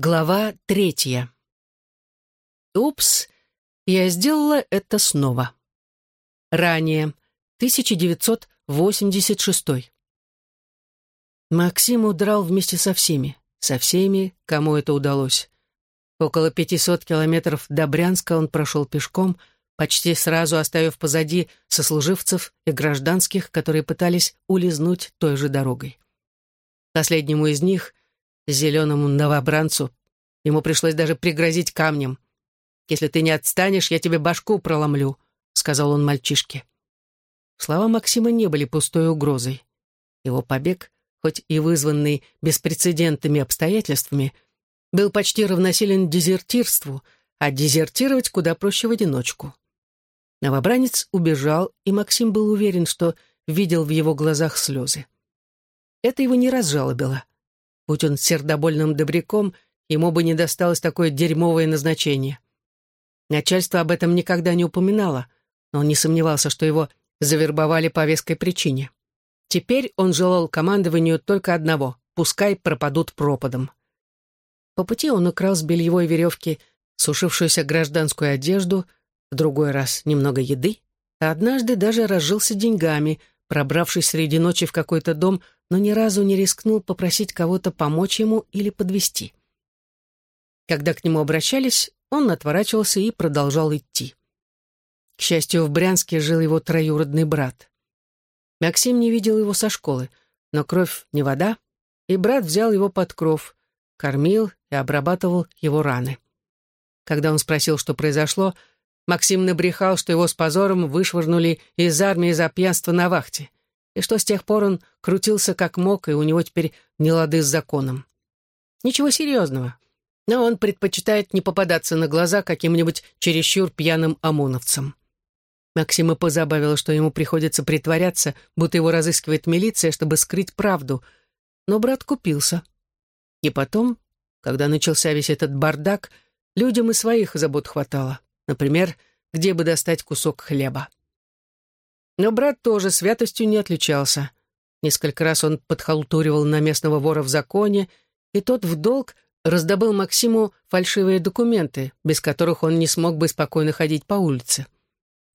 Глава третья. Упс, я сделала это снова. Ранее, 1986. Максим удрал вместе со всеми, со всеми, кому это удалось. Около 500 километров до Брянска он прошел пешком, почти сразу оставив позади сослуживцев и гражданских, которые пытались улизнуть той же дорогой. Последнему из них — зеленому новобранцу. Ему пришлось даже пригрозить камнем. «Если ты не отстанешь, я тебе башку проломлю», — сказал он мальчишке. Слова Максима не были пустой угрозой. Его побег, хоть и вызванный беспрецедентными обстоятельствами, был почти равносилен дезертирству, а дезертировать куда проще в одиночку. Новобранец убежал, и Максим был уверен, что видел в его глазах слезы. Это его не разжалобило. Будь он сердобольным добряком, ему бы не досталось такое дерьмовое назначение. Начальство об этом никогда не упоминало, но он не сомневался, что его завербовали по веской причине. Теперь он желал командованию только одного — пускай пропадут пропадом. По пути он украл с бельевой веревки сушившуюся гражданскую одежду, в другой раз немного еды, а однажды даже разжился деньгами, пробравшись среди ночи в какой-то дом, но ни разу не рискнул попросить кого-то помочь ему или подвести. Когда к нему обращались, он отворачивался и продолжал идти. К счастью, в Брянске жил его троюродный брат. Максим не видел его со школы, но кровь не вода, и брат взял его под кров, кормил и обрабатывал его раны. Когда он спросил, что произошло, Максим набрехал, что его с позором вышвырнули из армии за пьянство на вахте, и что с тех пор он крутился как мог, и у него теперь не лады с законом. Ничего серьезного, но он предпочитает не попадаться на глаза каким-нибудь чересчур пьяным ОМОНовцам. Максима позабавило, что ему приходится притворяться, будто его разыскивает милиция, чтобы скрыть правду, но брат купился. И потом, когда начался весь этот бардак, людям и своих забот хватало. Например, где бы достать кусок хлеба. Но брат тоже святостью не отличался. Несколько раз он подхалтуривал на местного вора в законе, и тот в долг раздобыл Максиму фальшивые документы, без которых он не смог бы спокойно ходить по улице.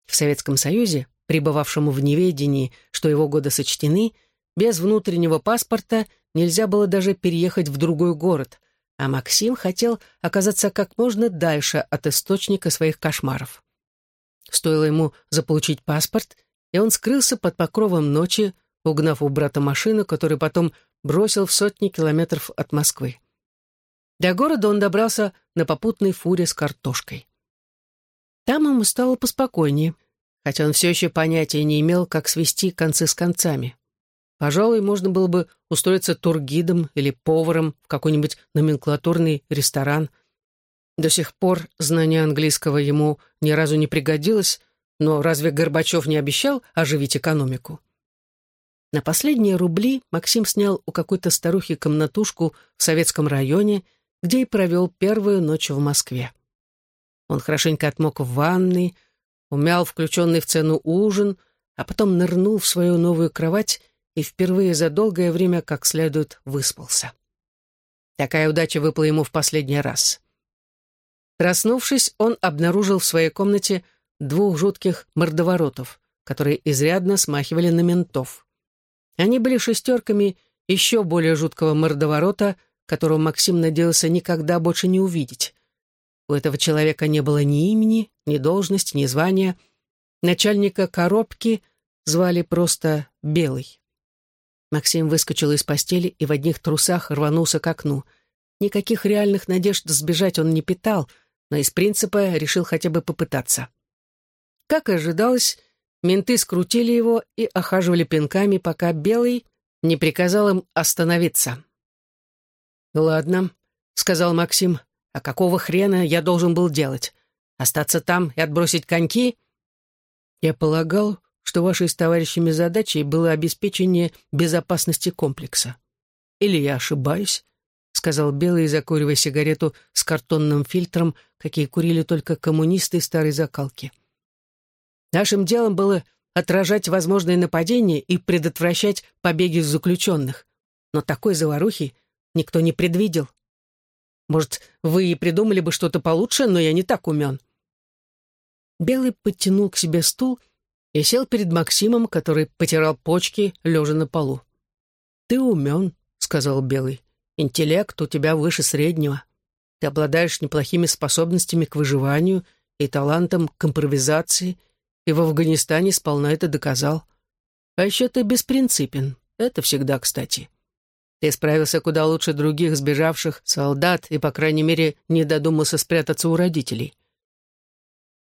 В Советском Союзе, пребывавшему в неведении, что его годы сочтены, без внутреннего паспорта нельзя было даже переехать в другой город, а Максим хотел оказаться как можно дальше от источника своих кошмаров. Стоило ему заполучить паспорт, и он скрылся под покровом ночи, угнав у брата машину, которую потом бросил в сотни километров от Москвы. До города он добрался на попутной фуре с картошкой. Там ему стало поспокойнее, хотя он все еще понятия не имел, как свести концы с концами. Пожалуй, можно было бы устроиться тургидом или поваром в какой-нибудь номенклатурный ресторан. До сих пор знание английского ему ни разу не пригодилось, но разве Горбачев не обещал оживить экономику? На последние рубли Максим снял у какой-то старухи комнатушку в советском районе, где и провел первую ночь в Москве. Он хорошенько отмок в ванной, умял включенный в цену ужин, а потом нырнул в свою новую кровать и впервые за долгое время как следует выспался. Такая удача выпала ему в последний раз. Проснувшись, он обнаружил в своей комнате двух жутких мордоворотов, которые изрядно смахивали на ментов. Они были шестерками еще более жуткого мордоворота, которого Максим надеялся никогда больше не увидеть. У этого человека не было ни имени, ни должности, ни звания. Начальника коробки звали просто Белый. Максим выскочил из постели и в одних трусах рванулся к окну. Никаких реальных надежд сбежать он не питал, но из принципа решил хотя бы попытаться. Как и ожидалось, менты скрутили его и охаживали пинками, пока Белый не приказал им остановиться. «Ладно», — сказал Максим, — «а какого хрена я должен был делать? Остаться там и отбросить коньки?» «Я полагал, что вашей с товарищами задачей было обеспечение безопасности комплекса. Или я ошибаюсь?» — сказал Белый, закуривая сигарету с картонным фильтром, какие курили только коммунисты старой закалки. «Нашим делом было отражать возможные нападения и предотвращать побеги заключенных. Но такой заварухи никто не предвидел. Может, вы и придумали бы что-то получше, но я не так умен». Белый подтянул к себе стул и сел перед Максимом, который потирал почки, лежа на полу. «Ты умен», — сказал Белый. «Интеллект у тебя выше среднего. Ты обладаешь неплохими способностями к выживанию и талантом к импровизации, и в Афганистане сполна это доказал. А еще ты беспринципен. Это всегда кстати. Ты справился куда лучше других сбежавших солдат и, по крайней мере, не додумался спрятаться у родителей.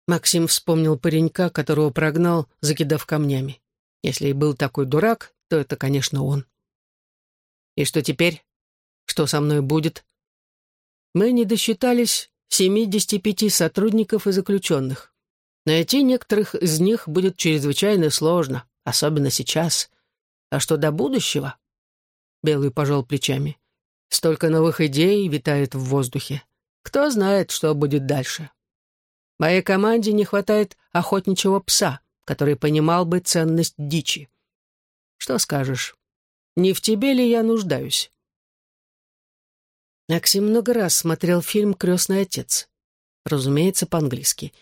Максим вспомнил паренька, которого прогнал, закидав камнями. Если и был такой дурак, то это, конечно, он. И что теперь? Что со мной будет? Мы не досчитались 75 сотрудников и заключенных. Найти некоторых из них будет чрезвычайно сложно, особенно сейчас. А что до будущего? Белый пожал плечами. Столько новых идей витает в воздухе. Кто знает, что будет дальше. Моей команде не хватает охотничьего пса, который понимал бы ценность дичи. Что скажешь? Не в тебе ли я нуждаюсь? Максим много раз смотрел фильм «Крестный отец», разумеется, по-английски,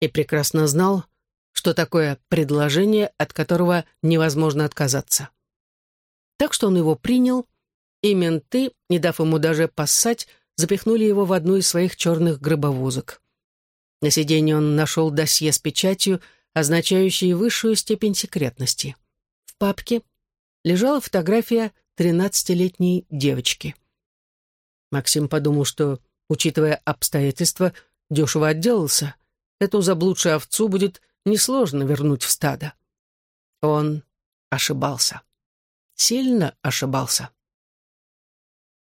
и прекрасно знал, что такое предложение, от которого невозможно отказаться. Так что он его принял, и менты, не дав ему даже поссать, запихнули его в одну из своих черных гробовозок. На сиденье он нашел досье с печатью, означающей высшую степень секретности. В папке лежала фотография тринадцатилетней девочки. Максим подумал, что, учитывая обстоятельства, дешево отделался. Эту заблудшую овцу будет несложно вернуть в стадо. Он ошибался. Сильно ошибался.